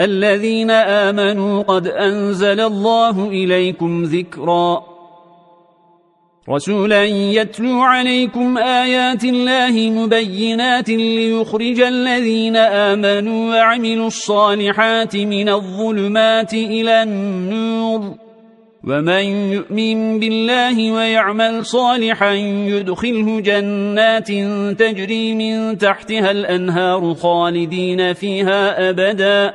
الذين آمنوا قد أنزل الله إليكم ذكرا. رسولا يتلو عليكم آيات الله مبينات ليخرج الذين آمنوا وعملوا الصالحات من الظلمات إلى النور. ومن يؤمن بالله ويعمل صالحا يدخله جنات تجري من تحتها الأنهار خالدين فيها أبدا.